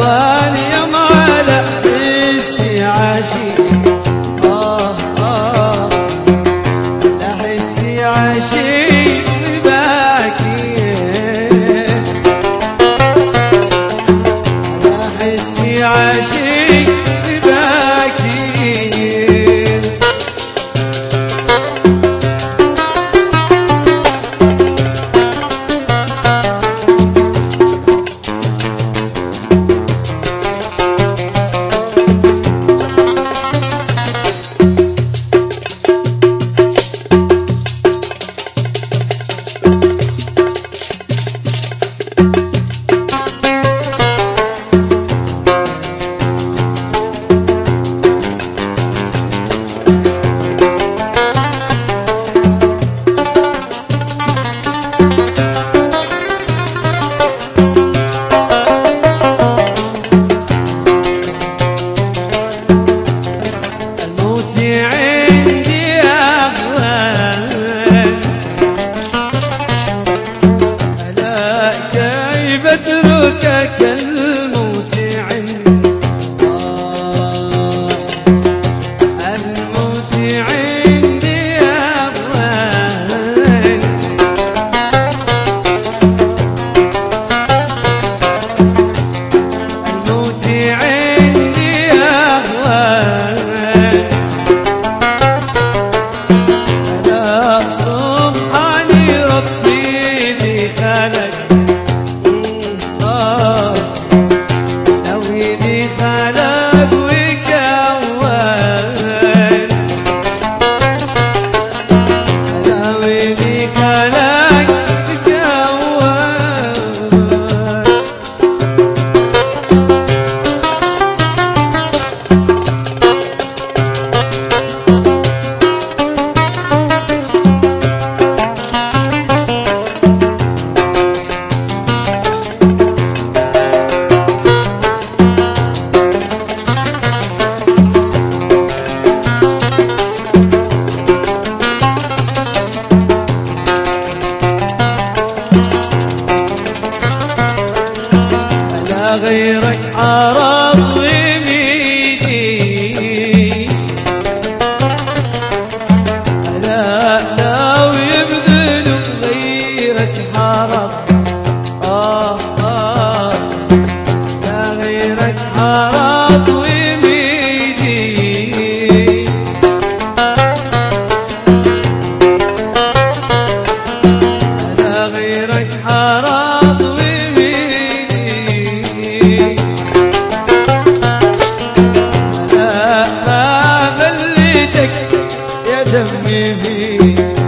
love. غيرك عرض ويميدي لا لا ويبذل غيرك حرض آه آه. لا غيرك حرض شمي فيه